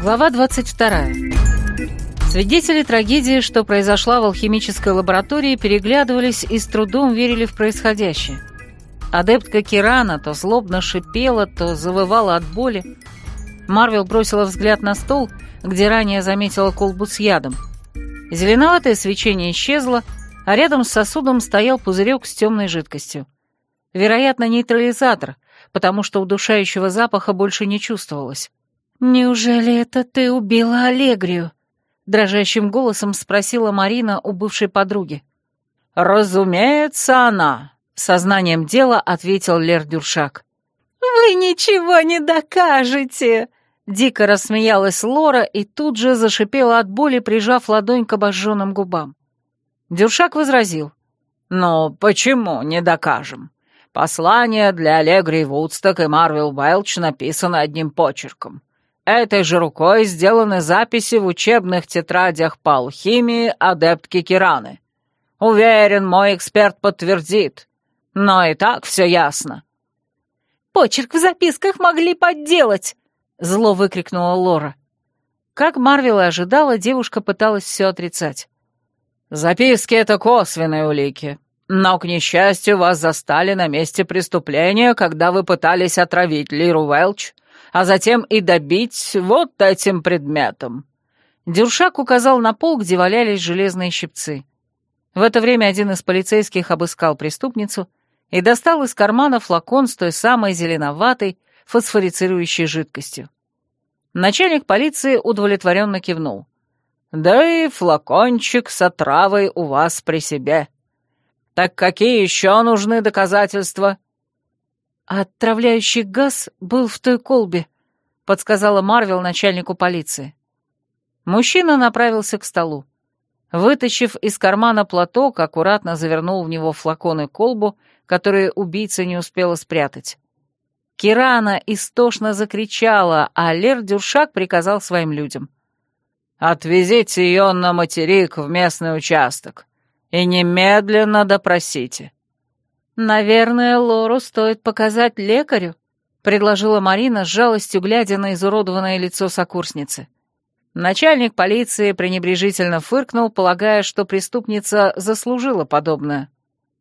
Глава 22. Свидетели трагедии, что произошла в алхимической лаборатории, переглядывались и с трудом верили в происходящее. Адептка Кирана то злобно шипела, то завывала от боли. Марвел бросила взгляд на стол, где ранее заметила колбу с ядом. Зеленоватое свечение исчезло, а рядом с сосудом стоял пузырек с темной жидкостью. Вероятно, нейтрализатор, потому что удушающего запаха больше не чувствовалось. «Неужели это ты убила Аллегрию?» — дрожащим голосом спросила Марина у бывшей подруги. «Разумеется, она», — сознанием дела ответил Лер Дюршак. «Вы ничего не докажете!» Дико рассмеялась Лора и тут же зашипела от боли, прижав ладонь к обожженным губам. Дюршак возразил. «Ну, почему не докажем? Послание для Аллегри Вудсток и Марвел Уэлч написано одним почерком. Этой же рукой сделаны записи в учебных тетрадях по алхимии адептки Кираны. Уверен, мой эксперт подтвердит. Но и так все ясно. «Почерк в записках могли подделать!» — зло выкрикнула Лора. Как Марвел и ожидала, девушка пыталась все отрицать. «Записки — это косвенные улики. Но, к несчастью, вас застали на месте преступления, когда вы пытались отравить Лиру Велч а затем и добить вот этим предметом». Дюршак указал на пол, где валялись железные щипцы. В это время один из полицейских обыскал преступницу и достал из кармана флакон с той самой зеленоватой, фосфорицирующей жидкостью. Начальник полиции удовлетворенно кивнул. «Да и флакончик с отравой у вас при себе. Так какие еще нужны доказательства?» «Отравляющий газ был в той колбе», — подсказала Марвел начальнику полиции. Мужчина направился к столу. Вытащив из кармана платок, аккуратно завернул в него флакон и колбу, которые убийца не успела спрятать. Кирана истошно закричала, а Лер Дюршак приказал своим людям. «Отвезите ее на материк в местный участок и немедленно допросите». «Наверное, Лору стоит показать лекарю», — предложила Марина с жалостью, глядя на изуродованное лицо сокурсницы. Начальник полиции пренебрежительно фыркнул, полагая, что преступница заслужила подобное.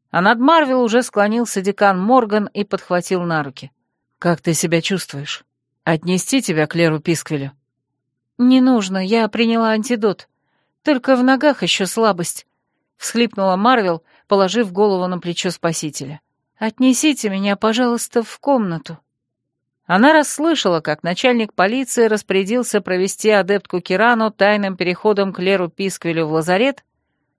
А над Марвел уже склонился декан Морган и подхватил на руки. «Как ты себя чувствуешь? Отнести тебя к Леру Писквелю?» «Не нужно, я приняла антидот. Только в ногах еще слабость», — всхлипнула Марвел, положив голову на плечо спасителя. «Отнесите меня, пожалуйста, в комнату». Она расслышала, как начальник полиции распорядился провести адептку Кирану тайным переходом к Леру Писквелю в лазарет,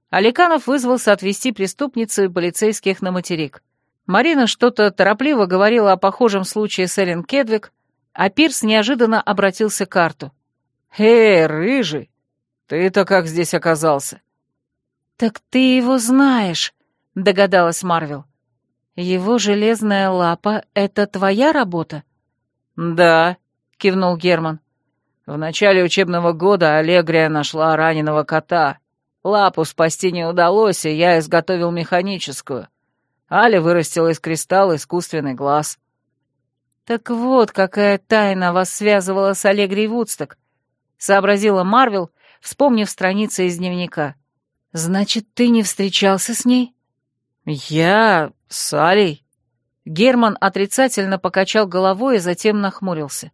а Ликанов вызвался отвезти преступницу и полицейских на материк. Марина что-то торопливо говорила о похожем случае с Эллен Кедвик, а Пирс неожиданно обратился к Арту. «Эй, рыжий, ты-то как здесь оказался?» «Так ты его знаешь», — догадалась Марвел. «Его железная лапа — это твоя работа?» «Да», — кивнул Герман. «В начале учебного года Аллегрия нашла раненого кота. Лапу спасти не удалось, и я изготовил механическую. Аля вырастила из кристалла искусственный глаз». «Так вот, какая тайна вас связывала с Аллегрией Вудсток», — сообразила Марвел, вспомнив страницы из дневника. «Значит, ты не встречался с ней?» «Я... с Алей?» Герман отрицательно покачал головой и затем нахмурился.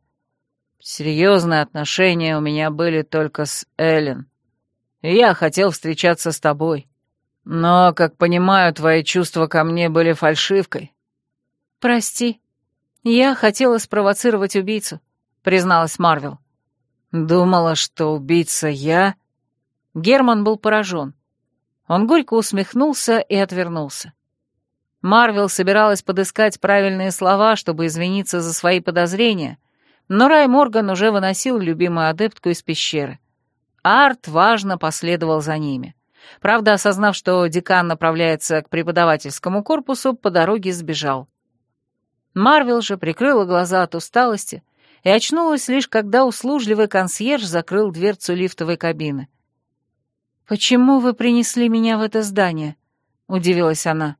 «Серьезные отношения у меня были только с Эллен. Я хотел встречаться с тобой. Но, как понимаю, твои чувства ко мне были фальшивкой». «Прости. Я хотела спровоцировать убийцу», — призналась Марвел. «Думала, что убийца я?» Герман был поражен. Он горько усмехнулся и отвернулся. Марвел собиралась подыскать правильные слова, чтобы извиниться за свои подозрения, но Рай Морган уже выносил любимую адептку из пещеры. Арт важно последовал за ними. Правда, осознав, что декан направляется к преподавательскому корпусу, по дороге сбежал. Марвел же прикрыла глаза от усталости и очнулась лишь, когда услужливый консьерж закрыл дверцу лифтовой кабины. «Почему вы принесли меня в это здание?» — удивилась она.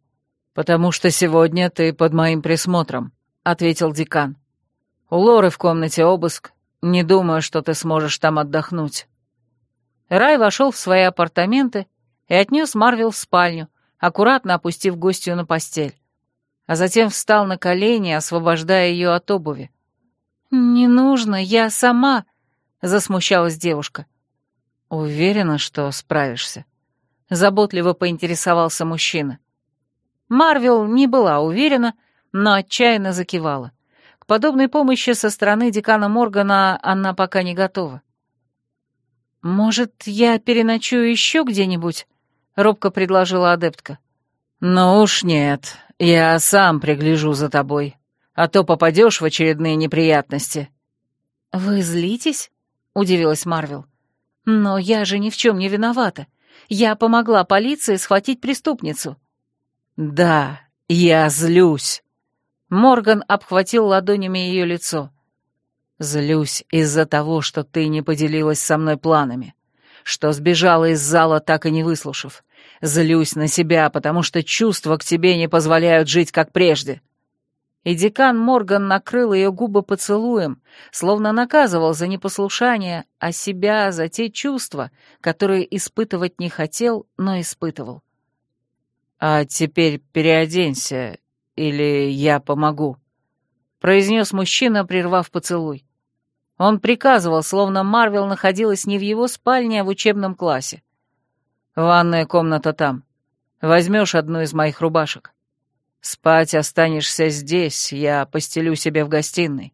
«Потому что сегодня ты под моим присмотром», — ответил декан. «У Лоры в комнате обыск. Не думаю, что ты сможешь там отдохнуть». Рай вошел в свои апартаменты и отнес Марвел в спальню, аккуратно опустив гостью на постель, а затем встал на колени, освобождая ее от обуви. «Не нужно, я сама», — засмущалась девушка. «Уверена, что справишься?» — заботливо поинтересовался мужчина. Марвел не была уверена, но отчаянно закивала. К подобной помощи со стороны декана Моргана она пока не готова. «Может, я переночую еще где-нибудь?» — робко предложила адептка. «Ну уж нет, я сам пригляжу за тобой, а то попадешь в очередные неприятности». «Вы злитесь?» — удивилась Марвел. «Но я же ни в чем не виновата. Я помогла полиции схватить преступницу». «Да, я злюсь». Морган обхватил ладонями ее лицо. Злюсь из-за того, что ты не поделилась со мной планами, что сбежала из зала, так и не выслушав. Злюсь на себя, потому что чувства к тебе не позволяют жить, как прежде». И декан Морган накрыл ее губы поцелуем, словно наказывал за непослушание, а себя за те чувства, которые испытывать не хотел, но испытывал. «А теперь переоденься, или я помогу», произнес мужчина, прервав поцелуй. Он приказывал, словно Марвел находилась не в его спальне, а в учебном классе. «Ванная комната там. Возьмешь одну из моих рубашек. Спать останешься здесь, я постелю себе в гостиной».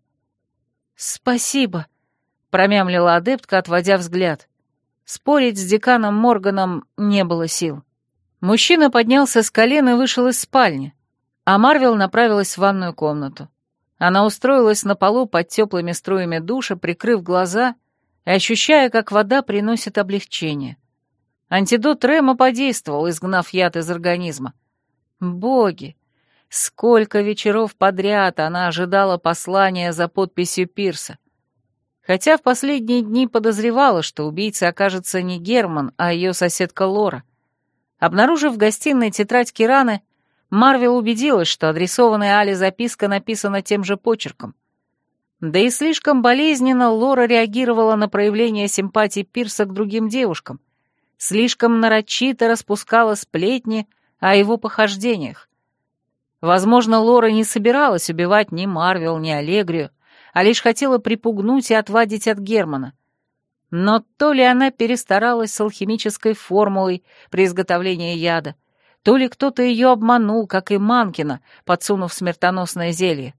«Спасибо», — промямлила адептка, отводя взгляд. Спорить с деканом Морганом не было сил. Мужчина поднялся с колен и вышел из спальни, а Марвел направилась в ванную комнату. Она устроилась на полу под теплыми струями душа, прикрыв глаза и ощущая, как вода приносит облегчение. Антидот Рема подействовал, изгнав яд из организма. Боги! Сколько вечеров подряд она ожидала послания за подписью Пирса. Хотя в последние дни подозревала, что убийцей окажется не Герман, а ее соседка Лора. Обнаружив в гостиной тетрадь Кираны, Марвел убедилась, что адресованная Али записка написана тем же почерком. Да и слишком болезненно Лора реагировала на проявление симпатии Пирса к другим девушкам. Слишком нарочито распускала сплетни о его похождениях. Возможно, Лора не собиралась убивать ни Марвел, ни Аллегрию, а лишь хотела припугнуть и отвадить от Германа. Но то ли она перестаралась с алхимической формулой при изготовлении яда, то ли кто-то ее обманул, как и Манкина, подсунув смертоносное зелье.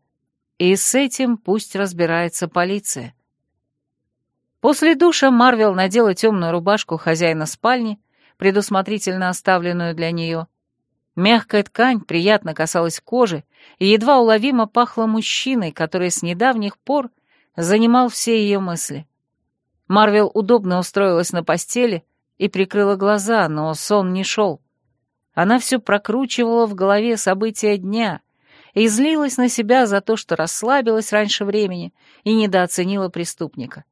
И с этим пусть разбирается полиция. После душа Марвел надела темную рубашку хозяина спальни, предусмотрительно оставленную для нее. Мягкая ткань приятно касалась кожи и едва уловимо пахла мужчиной, который с недавних пор занимал все ее мысли. Марвел удобно устроилась на постели и прикрыла глаза, но сон не шел. Она все прокручивала в голове события дня и злилась на себя за то, что расслабилась раньше времени и недооценила преступника.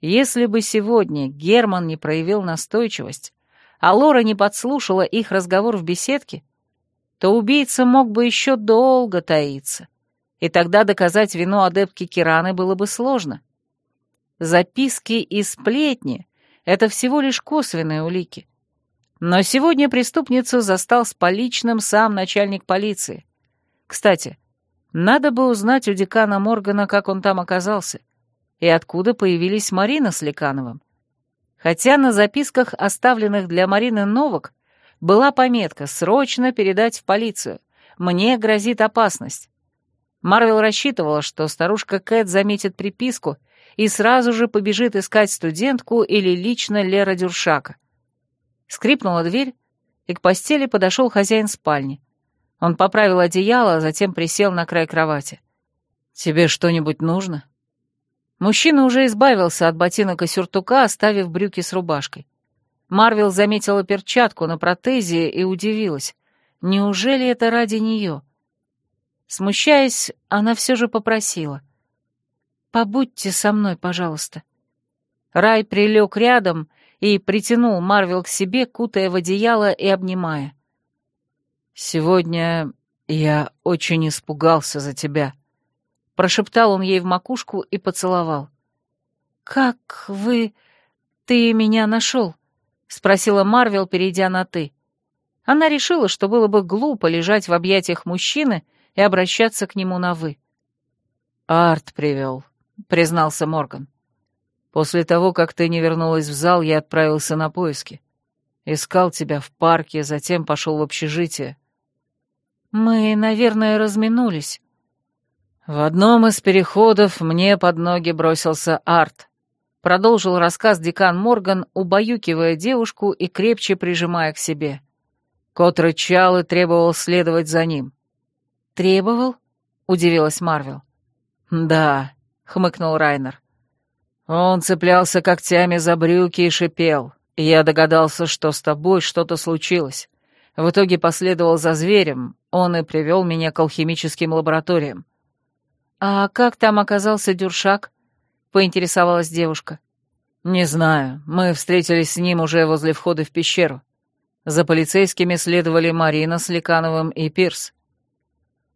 Если бы сегодня Герман не проявил настойчивость, а Лора не подслушала их разговор в беседке, то убийца мог бы еще долго таиться, и тогда доказать вину адептки Кираны было бы сложно. Записки и сплетни — это всего лишь косвенные улики. Но сегодня преступницу застал с поличным сам начальник полиции. Кстати, надо бы узнать у декана Моргана, как он там оказался, и откуда появились Марина с Лекановым. Хотя на записках, оставленных для Марины Новок, была пометка «Срочно передать в полицию. Мне грозит опасность». Марвел рассчитывала, что старушка Кэт заметит приписку и сразу же побежит искать студентку или лично Лера Дюршака. Скрипнула дверь, и к постели подошел хозяин спальни. Он поправил одеяло, а затем присел на край кровати. «Тебе что-нибудь нужно?» Мужчина уже избавился от ботинок и сюртука, оставив брюки с рубашкой. Марвел заметила перчатку на протезе и удивилась. Неужели это ради нее? Смущаясь, она все же попросила. «Побудьте со мной, пожалуйста». Рай прилег рядом и притянул Марвел к себе, кутая в одеяло и обнимая. «Сегодня я очень испугался за тебя», — прошептал он ей в макушку и поцеловал. «Как вы... ты меня нашел?» — спросила Марвел, перейдя на «ты». Она решила, что было бы глупо лежать в объятиях мужчины и обращаться к нему на «вы». «Арт привел», — признался Морган. «После того, как ты не вернулась в зал, я отправился на поиски. Искал тебя в парке, затем пошел в общежитие. Мы, наверное, разминулись. В одном из переходов мне под ноги бросился Арт. Продолжил рассказ декан Морган, убаюкивая девушку и крепче прижимая к себе. Кот рычал и требовал следовать за ним. «Требовал?» — удивилась Марвел. «Да», — хмыкнул Райнер. Он цеплялся когтями за брюки и шипел. Я догадался, что с тобой что-то случилось. В итоге последовал за зверем, он и привел меня к алхимическим лабораториям. «А как там оказался Дюршак?» — поинтересовалась девушка. «Не знаю. Мы встретились с ним уже возле входа в пещеру. За полицейскими следовали Марина с Ликановым и Пирс».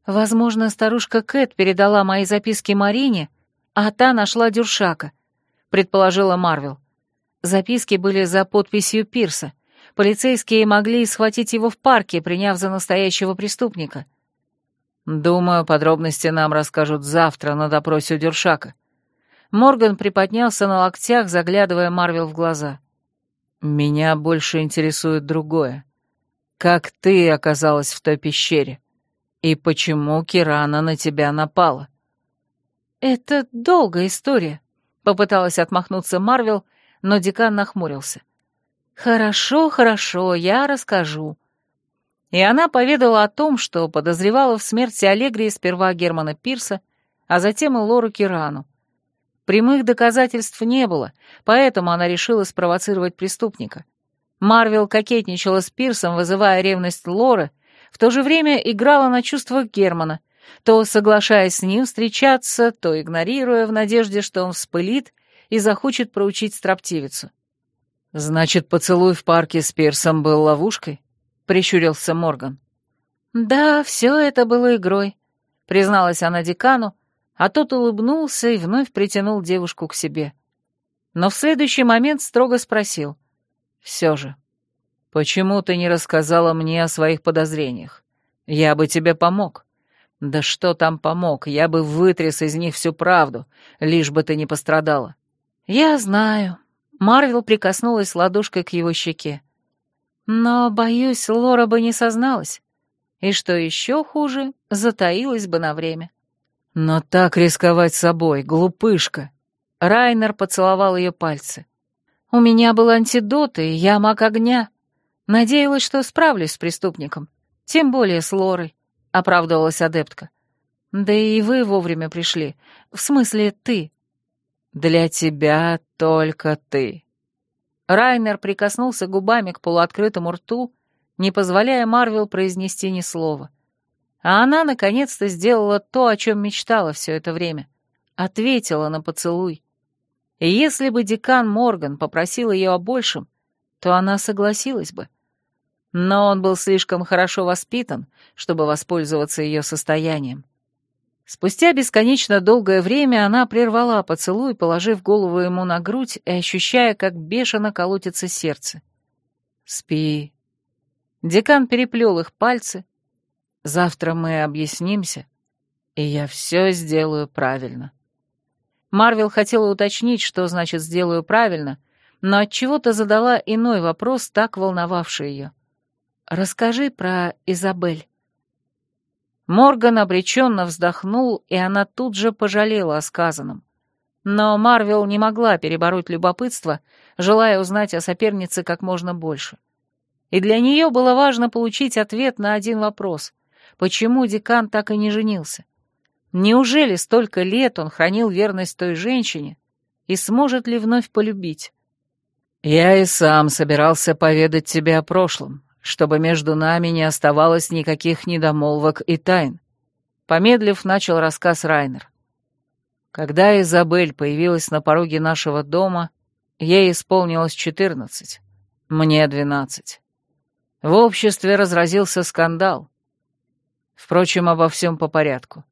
«Возможно, старушка Кэт передала мои записки Марине, а та нашла Дюршака», — предположила Марвел. Записки были за подписью Пирса — полицейские могли схватить его в парке, приняв за настоящего преступника. Думаю, подробности нам расскажут завтра на допросе у Дюршака. Морган приподнялся на локтях, заглядывая Марвел в глаза. Меня больше интересует другое. Как ты оказалась в той пещере? И почему Кирана на тебя напала? Это долгая история, попыталась отмахнуться Марвел, но декан нахмурился. — «Хорошо, хорошо, я расскажу». И она поведала о том, что подозревала в смерти Аллегрии сперва Германа Пирса, а затем и Лору Кирану. Прямых доказательств не было, поэтому она решила спровоцировать преступника. Марвел кокетничала с Пирсом, вызывая ревность Лоры, в то же время играла на чувствах Германа, то соглашаясь с ним встречаться, то игнорируя в надежде, что он вспылит и захочет проучить строптивицу. «Значит, поцелуй в парке с Пирсом был ловушкой?» — прищурился Морган. «Да, все это было игрой», — призналась она декану, а тот улыбнулся и вновь притянул девушку к себе. Но в следующий момент строго спросил. «Все же, почему ты не рассказала мне о своих подозрениях? Я бы тебе помог». «Да что там помог? Я бы вытряс из них всю правду, лишь бы ты не пострадала». «Я знаю», Марвел прикоснулась ладошкой к его щеке. Но, боюсь, Лора бы не созналась. И что еще хуже, затаилась бы на время. Но так рисковать собой, глупышка. Райнер поцеловал ее пальцы. У меня был антидот, и я маг огня. Надеялась, что справлюсь с преступником. Тем более с Лорой, — оправдывалась адептка. Да и вы вовремя пришли. В смысле, ты. Для тебя только ты. Райнер прикоснулся губами к полуоткрытому рту, не позволяя Марвел произнести ни слова. А она наконец-то сделала то, о чем мечтала все это время. Ответила на поцелуй. И если бы декан Морган попросил ее о большем, то она согласилась бы. Но он был слишком хорошо воспитан, чтобы воспользоваться ее состоянием. Спустя бесконечно долгое время она прервала поцелуй, положив голову ему на грудь и ощущая, как бешено колотится сердце. «Спи». Декан переплел их пальцы. «Завтра мы объяснимся, и я все сделаю правильно». Марвел хотела уточнить, что значит «сделаю правильно», но отчего-то задала иной вопрос, так волновавший ее. «Расскажи про Изабель». Морган обреченно вздохнул, и она тут же пожалела о сказанном. Но Марвел не могла перебороть любопытство, желая узнать о сопернице как можно больше. И для нее было важно получить ответ на один вопрос. Почему декан так и не женился? Неужели столько лет он хранил верность той женщине и сможет ли вновь полюбить? «Я и сам собирался поведать тебе о прошлом, чтобы между нами не оставалось никаких недомолвок и тайн. Помедлив, начал рассказ Райнер. Когда Изабель появилась на пороге нашего дома, ей исполнилось четырнадцать, мне двенадцать. В обществе разразился скандал. Впрочем, обо всем по порядку.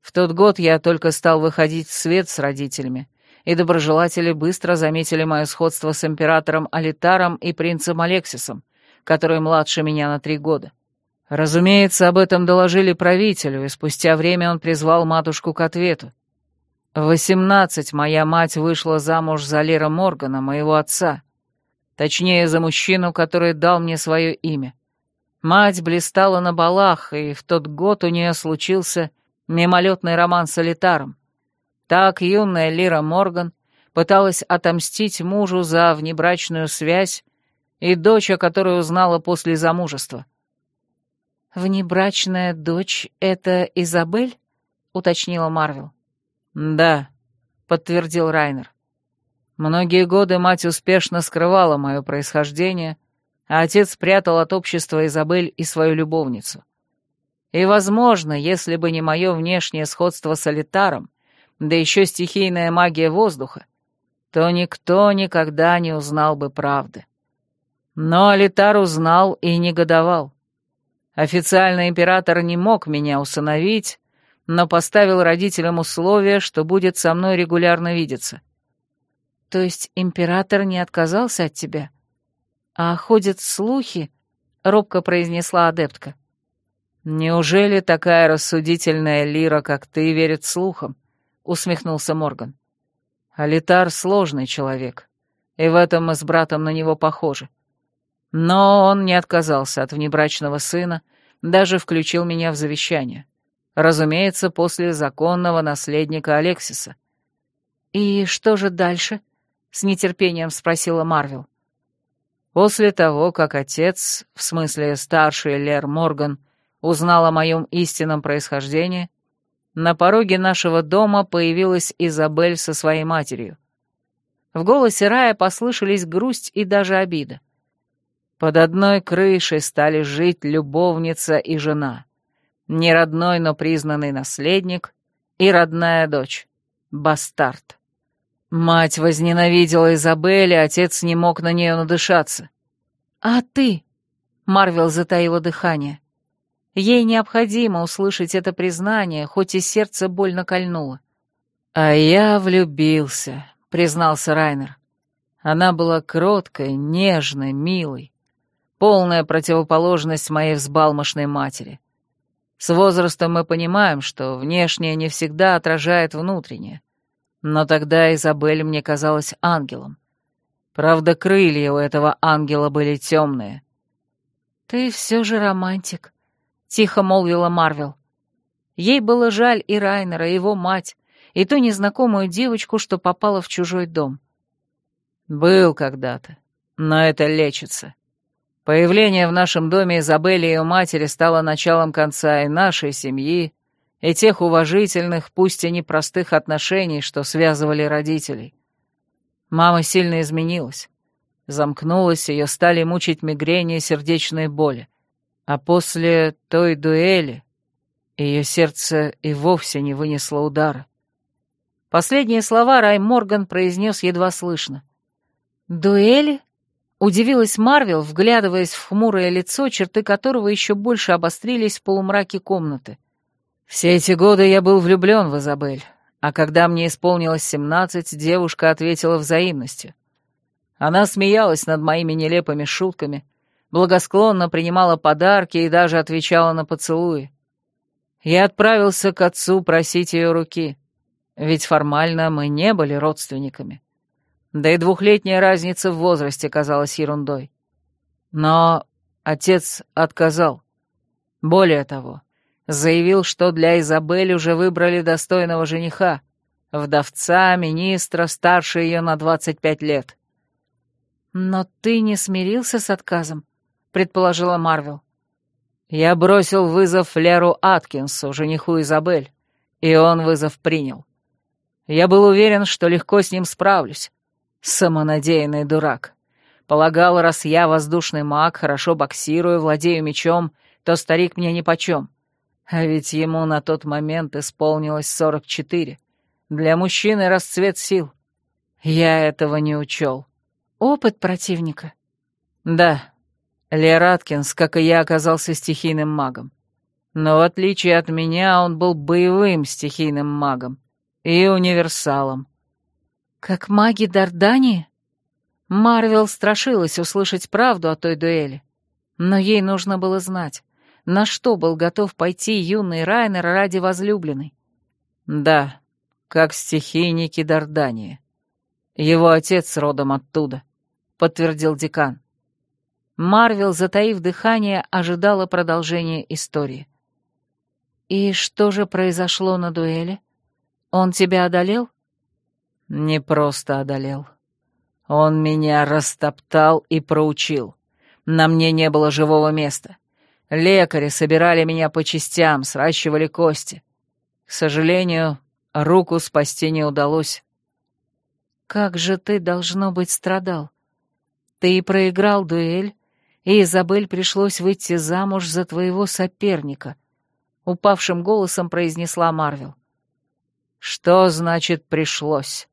В тот год я только стал выходить в свет с родителями, и доброжелатели быстро заметили мое сходство с императором Алитаром и принцем Алексисом, который младше меня на три года. Разумеется, об этом доложили правителю, и спустя время он призвал матушку к ответу. В восемнадцать моя мать вышла замуж за Лера Моргана, моего отца. Точнее, за мужчину, который дал мне свое имя. Мать блистала на балах, и в тот год у нее случился мимолетный роман с Алитаром. Так юная Лира Морган пыталась отомстить мужу за внебрачную связь и дочь, о которой узнала после замужества. «Внебрачная дочь — это Изабель?» — уточнила Марвел. «Да», — подтвердил Райнер. «Многие годы мать успешно скрывала мое происхождение, а отец прятал от общества Изабель и свою любовницу. И, возможно, если бы не мое внешнее сходство с Алитаром, да еще стихийная магия воздуха, то никто никогда не узнал бы правды. Но Алитар узнал и негодовал. Официальный император не мог меня усыновить, но поставил родителям условие, что будет со мной регулярно видеться. То есть император не отказался от тебя? А ходят слухи, — робко произнесла адептка. Неужели такая рассудительная лира, как ты, верит слухам? — усмехнулся Морган. Алитар — сложный человек, и в этом мы с братом на него похожи. Но он не отказался от внебрачного сына, даже включил меня в завещание. Разумеется, после законного наследника Алексиса. «И что же дальше?» — с нетерпением спросила Марвел. После того, как отец, в смысле старший Лер Морган, узнал о моем истинном происхождении, на пороге нашего дома появилась Изабель со своей матерью. В голосе Рая послышались грусть и даже обида. Под одной крышей стали жить любовница и жена. Не родной, но признанный наследник и родная дочь. Бастард. Мать возненавидела Изабель, отец не мог на нее надышаться. «А ты?» — Марвел затаила дыхание. Ей необходимо услышать это признание, хоть и сердце больно кольнуло. «А я влюбился», — признался Райнер. Она была кроткой, нежной, милой полная противоположность моей взбалмошной матери. С возрастом мы понимаем, что внешнее не всегда отражает внутреннее. Но тогда Изабель мне казалась ангелом. Правда, крылья у этого ангела были темные. «Ты все же романтик», — тихо молвила Марвел. Ей было жаль и Райнера, и его мать, и ту незнакомую девочку, что попала в чужой дом. «Был когда-то, но это лечится. Появление в нашем доме Изабелли и ее матери стало началом конца и нашей семьи, и тех уважительных, пусть и непростых отношений, что связывали родителей. Мама сильно изменилась. Замкнулась, ее стали мучить мигрени и сердечные боли. А после той дуэли ее сердце и вовсе не вынесло удара. Последние слова Рай Морган произнес едва слышно. «Дуэли?» Удивилась Марвел, вглядываясь в хмурое лицо, черты которого еще больше обострились в полумраке комнаты. «Все эти годы я был влюблен в Изабель, а когда мне исполнилось семнадцать, девушка ответила взаимностью. Она смеялась над моими нелепыми шутками, благосклонно принимала подарки и даже отвечала на поцелуи. Я отправился к отцу просить ее руки, ведь формально мы не были родственниками. Да и двухлетняя разница в возрасте казалась ерундой. Но отец отказал. Более того, заявил, что для Изабель уже выбрали достойного жениха, вдовца, министра, старше ее на 25 лет. «Но ты не смирился с отказом?» — предположила Марвел. «Я бросил вызов Леру Аткинсу, жениху Изабель, и он вызов принял. Я был уверен, что легко с ним справлюсь, Самонадеянный дурак. Полагал, раз я воздушный маг, хорошо боксирую, владею мечом, то старик мне нипочем. А ведь ему на тот момент исполнилось сорок четыре. Для мужчины расцвет сил. Я этого не учел. Опыт противника? Да. Лер Аткинс, как и я, оказался стихийным магом. Но в отличие от меня, он был боевым стихийным магом и универсалом. Как маги Дардании? Марвел страшилась услышать правду о той дуэли. Но ей нужно было знать, на что был готов пойти юный Райнер ради возлюбленной. Да, как стихийники Дардании. Его отец родом оттуда, подтвердил декан. Марвел, затаив дыхание, ожидала продолжения истории. «И что же произошло на дуэли? Он тебя одолел?» «Не просто одолел. Он меня растоптал и проучил. На мне не было живого места. Лекари собирали меня по частям, сращивали кости. К сожалению, руку спасти не удалось. Как же ты, должно быть, страдал. Ты и проиграл дуэль, и Изабель пришлось выйти замуж за твоего соперника, — упавшим голосом произнесла Марвел. Что значит «пришлось»?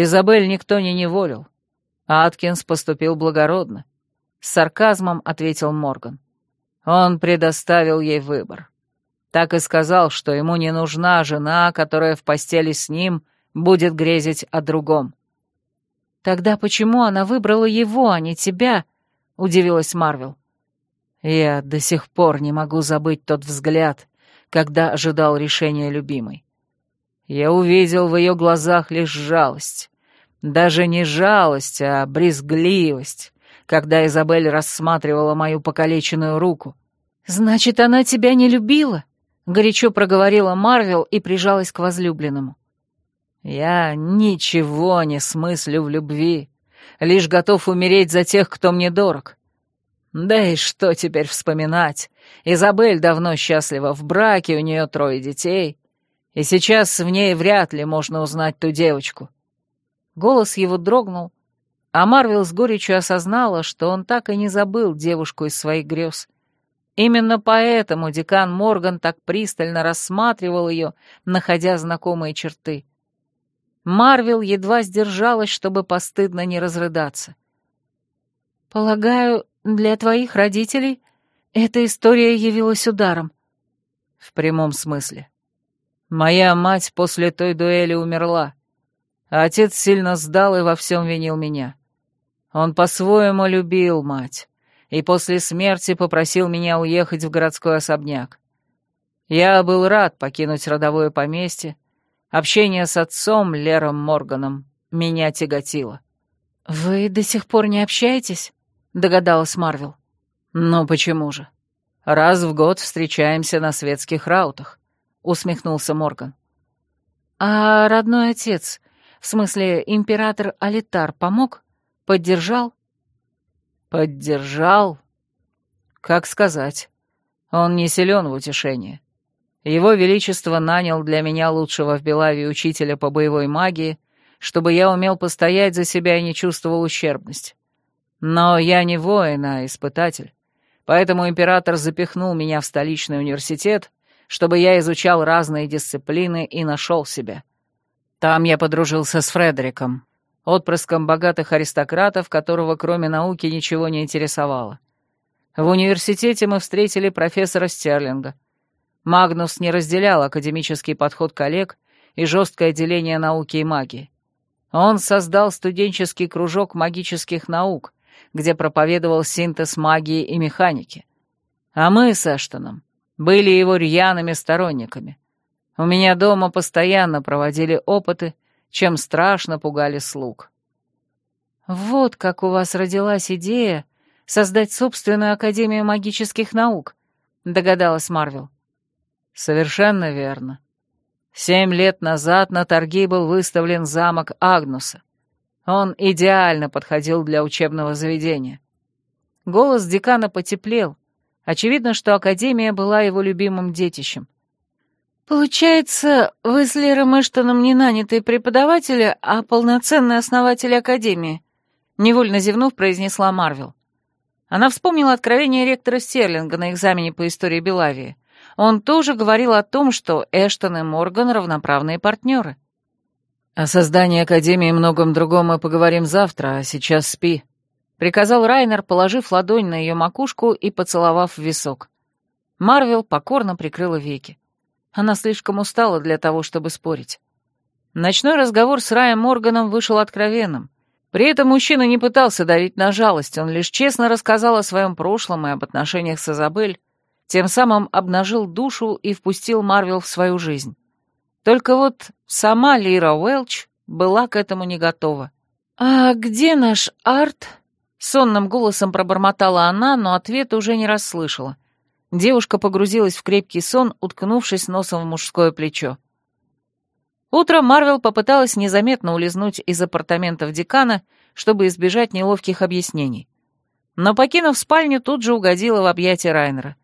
Изабель никто не неволил. Аткинс поступил благородно. С сарказмом ответил Морган. Он предоставил ей выбор. Так и сказал, что ему не нужна жена, которая в постели с ним будет грезить о другом. Тогда почему она выбрала его, а не тебя? удивилась Марвел. Я до сих пор не могу забыть тот взгляд, когда ожидал решения любимой. Я увидел в ее глазах лишь жалость. Даже не жалость, а брезгливость, когда Изабель рассматривала мою покалеченную руку. «Значит, она тебя не любила?» — горячо проговорила Марвел и прижалась к возлюбленному. «Я ничего не смыслю в любви, лишь готов умереть за тех, кто мне дорог. Да и что теперь вспоминать? Изабель давно счастлива в браке, у нее трое детей, и сейчас в ней вряд ли можно узнать ту девочку». Голос его дрогнул, а Марвел с горечью осознала, что он так и не забыл девушку из своих грез. Именно поэтому декан Морган так пристально рассматривал ее, находя знакомые черты. Марвел едва сдержалась, чтобы постыдно не разрыдаться. «Полагаю, для твоих родителей эта история явилась ударом». «В прямом смысле. Моя мать после той дуэли умерла. Отец сильно сдал и во всем винил меня. Он по-своему любил мать, и после смерти попросил меня уехать в городской особняк. Я был рад покинуть родовое поместье. Общение с отцом, Лером Морганом, меня тяготило. «Вы до сих пор не общаетесь?» — догадалась Марвел. «Ну почему же? Раз в год встречаемся на светских раутах», — усмехнулся Морган. «А родной отец в смысле, император Алитар помог? Поддержал? Поддержал? Как сказать? Он не силен в утешении. Его Величество нанял для меня лучшего в Белавии учителя по боевой магии, чтобы я умел постоять за себя и не чувствовал ущербность. Но я не воин, а испытатель. Поэтому император запихнул меня в столичный университет, чтобы я изучал разные дисциплины и нашел себя. Там я подружился с Фредериком, отпрыском богатых аристократов, которого кроме науки ничего не интересовало. В университете мы встретили профессора Стерлинга. Магнус не разделял академический подход коллег и жесткое деление науки и магии. Он создал студенческий кружок магических наук, где проповедовал синтез магии и механики. А мы с Эштоном были его рьяными сторонниками. У меня дома постоянно проводили опыты, чем страшно пугали слуг. Вот как у вас родилась идея создать собственную Академию магических наук, догадалась Марвел. Совершенно верно. Семь лет назад на торги был выставлен замок Агнуса. Он идеально подходил для учебного заведения. Голос декана потеплел. Очевидно, что Академия была его любимым детищем. «Получается, вы с Лером Эштоном не нанятые преподаватели, а полноценные основатели Академии», — невольно зевнув, произнесла Марвел. Она вспомнила откровение ректора Стерлинга на экзамене по истории Белавии. Он тоже говорил о том, что Эштон и Морган — равноправные партнеры. «О создании Академии и многом другом мы поговорим завтра, а сейчас спи», — приказал Райнер, положив ладонь на ее макушку и поцеловав в висок. Марвел покорно прикрыла веки. Она слишком устала для того, чтобы спорить. Ночной разговор с Раем Морганом вышел откровенным. При этом мужчина не пытался давить на жалость, он лишь честно рассказал о своем прошлом и об отношениях с Изабель, тем самым обнажил душу и впустил Марвел в свою жизнь. Только вот сама Лира Уэлч была к этому не готова. «А где наш Арт?» Сонным голосом пробормотала она, но ответ уже не расслышала. Девушка погрузилась в крепкий сон, уткнувшись носом в мужское плечо. Утром Марвел попыталась незаметно улизнуть из апартаментов декана, чтобы избежать неловких объяснений. Но, покинув спальню, тут же угодила в объятия Райнера.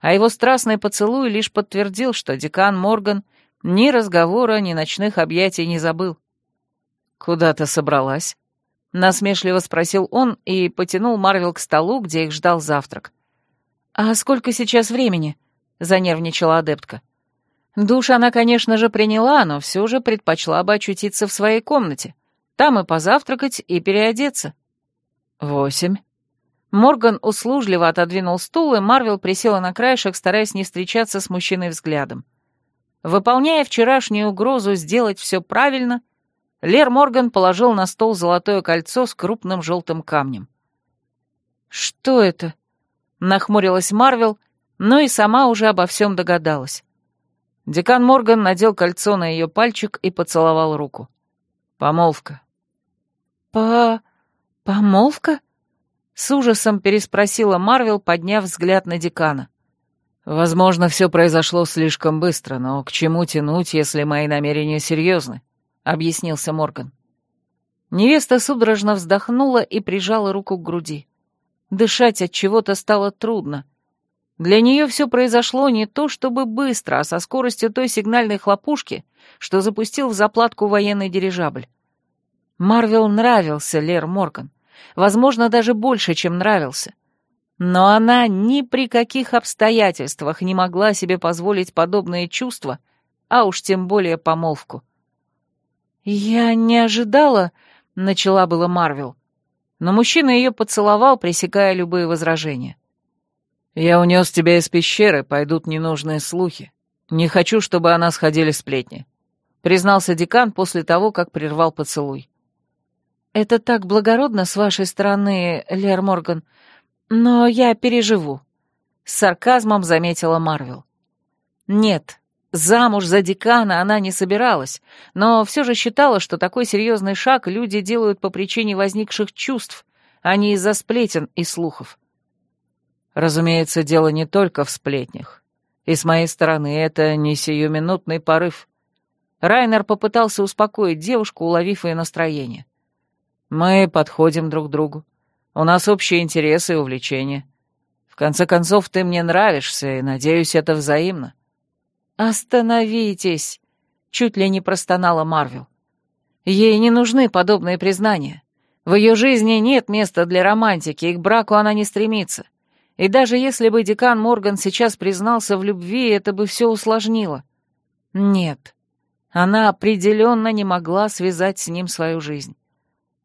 А его страстный поцелуй лишь подтвердил, что декан Морган ни разговора, ни ночных объятий не забыл. «Куда ты собралась?» — насмешливо спросил он и потянул Марвел к столу, где их ждал завтрак. «А сколько сейчас времени?» — занервничала адептка. Душ она, конечно же, приняла, но все же предпочла бы очутиться в своей комнате. Там и позавтракать, и переодеться. Восемь. Морган услужливо отодвинул стул, и Марвел присела на краешек, стараясь не встречаться с мужчиной взглядом. Выполняя вчерашнюю угрозу сделать все правильно, Лер Морган положил на стол золотое кольцо с крупным желтым камнем. «Что это?» — нахмурилась Марвел, но и сама уже обо всем догадалась. Декан Морган надел кольцо на ее пальчик и поцеловал руку. «Помолвка». «По... помолвка?» С ужасом переспросила Марвел, подняв взгляд на декана. «Возможно, все произошло слишком быстро, но к чему тянуть, если мои намерения серьезны?» — объяснился Морган. Невеста судорожно вздохнула и прижала руку к груди. Дышать от чего-то стало трудно — для нее все произошло не то чтобы быстро, а со скоростью той сигнальной хлопушки, что запустил в заплатку военный дирижабль. Марвел нравился Лер Морган, возможно, даже больше, чем нравился. Но она ни при каких обстоятельствах не могла себе позволить подобные чувства, а уж тем более помолвку. «Я не ожидала», — начала было Марвел, но мужчина ее поцеловал, пресекая любые возражения. «Я унес тебя из пещеры, пойдут ненужные слухи. Не хочу, чтобы о нас ходили сплетни», — признался декан после того, как прервал поцелуй. «Это так благородно с вашей стороны, Лер Морган, но я переживу», — с сарказмом заметила Марвел. «Нет, замуж за декана она не собиралась, но все же считала, что такой серьезный шаг люди делают по причине возникших чувств, а не из-за сплетен и слухов. Разумеется, дело не только в сплетнях. И с моей стороны это не сиюминутный порыв. Райнер попытался успокоить девушку, уловив ее настроение. Мы подходим друг к другу. У нас общие интересы и увлечения. В конце концов, ты мне нравишься, и, надеюсь, это взаимно. «Остановитесь!» — чуть ли не простонала Марвел. Ей не нужны подобные признания. В ее жизни нет места для романтики, и к браку она не стремится. И даже если бы декан Морган сейчас признался в любви, это бы все усложнило. Нет, она определенно не могла связать с ним свою жизнь.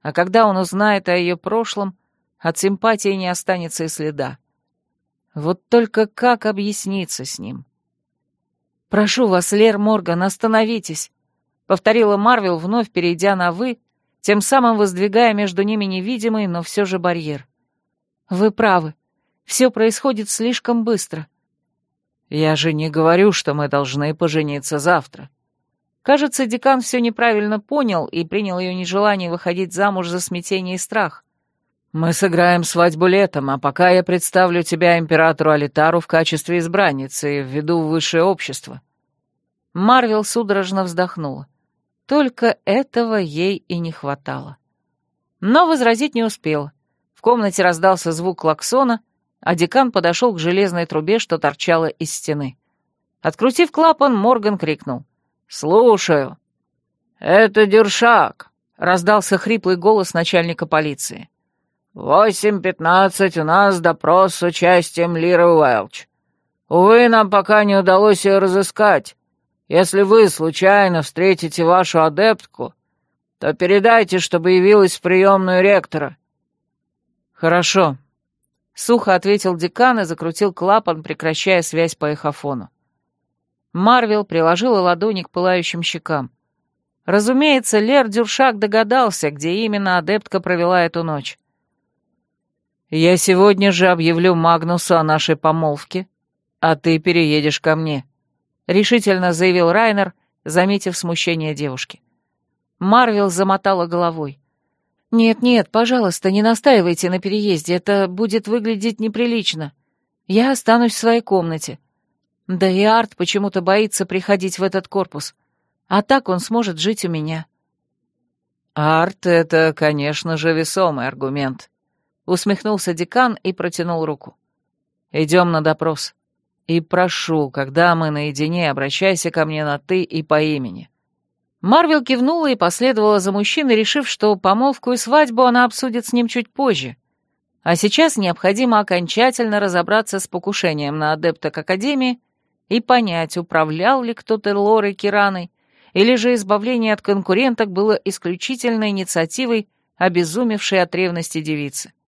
А когда он узнает о ее прошлом, от симпатии не останется и следа. Вот только как объясниться с ним? «Прошу вас, Лер Морган, остановитесь», — повторила Марвел, вновь перейдя на «вы», тем самым воздвигая между ними невидимый, но все же барьер. «Вы правы. Все происходит слишком быстро. Я же не говорю, что мы должны пожениться завтра. Кажется, декан все неправильно понял и принял ее нежелание выходить замуж за смятение и страх. Мы сыграем свадьбу летом, а пока я представлю тебя императору Алитару в качестве избранницы и введу в высшее общество. Марвел судорожно вздохнула. Только этого ей и не хватало. Но возразить не успела. В комнате раздался звук клаксона, а декан подошел к железной трубе, что торчала из стены. Открутив клапан, Морган крикнул. «Слушаю». «Это Дюршак», — раздался хриплый голос начальника полиции. «Восемь пятнадцать у нас допрос с участием Лиры Уэлч. Увы, нам пока не удалось ее разыскать. Если вы случайно встретите вашу адептку, то передайте, чтобы явилась в приемную ректора». «Хорошо», Сухо ответил декан и закрутил клапан, прекращая связь по эхофону. Марвел приложила ладони к пылающим щекам. Разумеется, Лер Дюршак догадался, где именно адептка провела эту ночь. «Я сегодня же объявлю Магнусу о нашей помолвке, а ты переедешь ко мне», — решительно заявил Райнер, заметив смущение девушки. Марвел замотала головой. «Нет-нет, пожалуйста, не настаивайте на переезде, это будет выглядеть неприлично. Я останусь в своей комнате. Да и Арт почему-то боится приходить в этот корпус, а так он сможет жить у меня». «Арт — это, конечно же, весомый аргумент», — усмехнулся декан и протянул руку. «Идем на допрос. И прошу, когда мы наедине, обращайся ко мне на «ты» и по имени». Марвел кивнула и последовала за мужчиной, решив, что помолвку и свадьбу она обсудит с ним чуть позже. А сейчас необходимо окончательно разобраться с покушением на адепток Академии и понять, управлял ли кто-то Лорой Кираной, или же избавление от конкуренток было исключительной инициативой обезумевшей от ревности девицы.